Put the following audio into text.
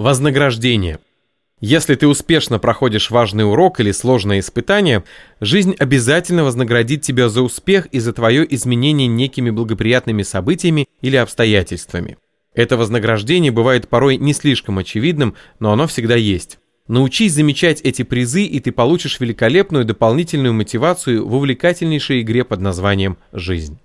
Вознаграждение. Если ты успешно проходишь важный урок или сложное испытание, жизнь обязательно вознаградит тебя за успех и за твое изменение некими благоприятными событиями или обстоятельствами. Это вознаграждение бывает порой не слишком очевидным, но оно всегда есть. Научись замечать эти призы, и ты получишь великолепную дополнительную мотивацию в увлекательнейшей игре под названием «Жизнь».